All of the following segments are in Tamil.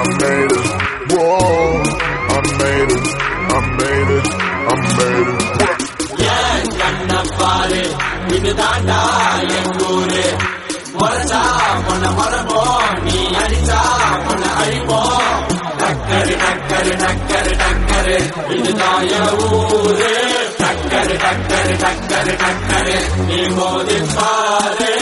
I made it. Whoa, I made it. I made it. I made it. பாரு இதுதாண்டா என் ஊரு முறைச்சா பொண்ண மரபோம் நீ அடிச்சா பொண்ண அழிப்போம் டக்கரு டக்கரு டக்கரு டக்கரு இதுதான் என் ஊரு டக்கரு டக்கரு டக்கரு டக்கரு நீ போதி பாரு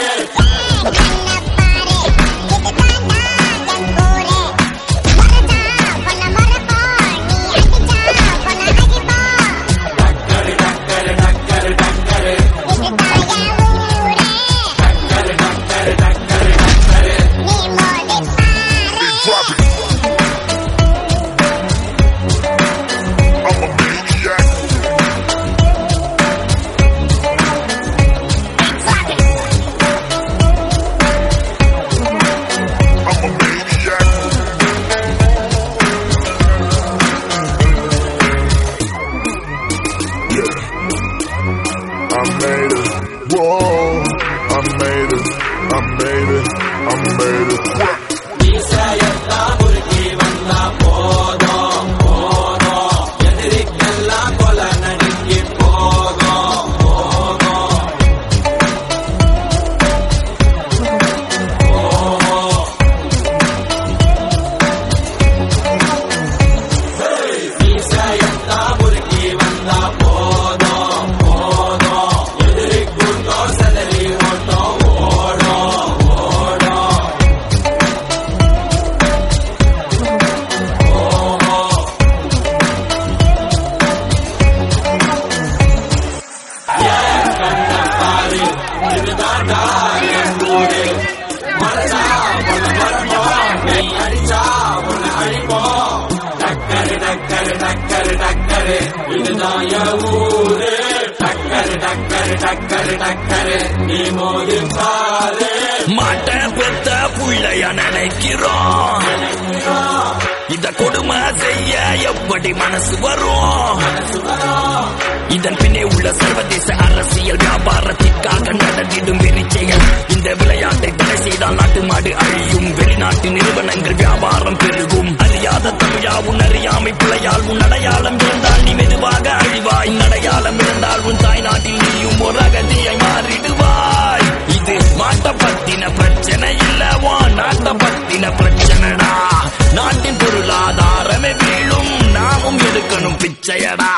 I made it. Whoa. I made it. I made it. I made it. What? மாட்ட பெத்த புள்ளைய நினைக்கிறோம். இத கொடுமை செய்ய எப்படி மனசு வரும். இதன் பின்னே உள்ள சர்வதேச நிறுவனங்கள் வியாபாரம் பெருகும். அறியாத தமிழா உன் அறியாமை பிழையால் உன் அடையாளம் இருந்தால் நீ மெதுவாக அழிவாய். அடையாளம் இருந்தால் உன் தாய் நாட்டில் நீயும் ஒரு அகதியை மாறிடுவாய். இது மாட்ட பத்தின பிரச்சனை இல்ல வா பிரச்சனைடா. நாட்டின் பொருளாதாரமே வீழும் நாமும் எடுக்கணும் பிச்சையடா.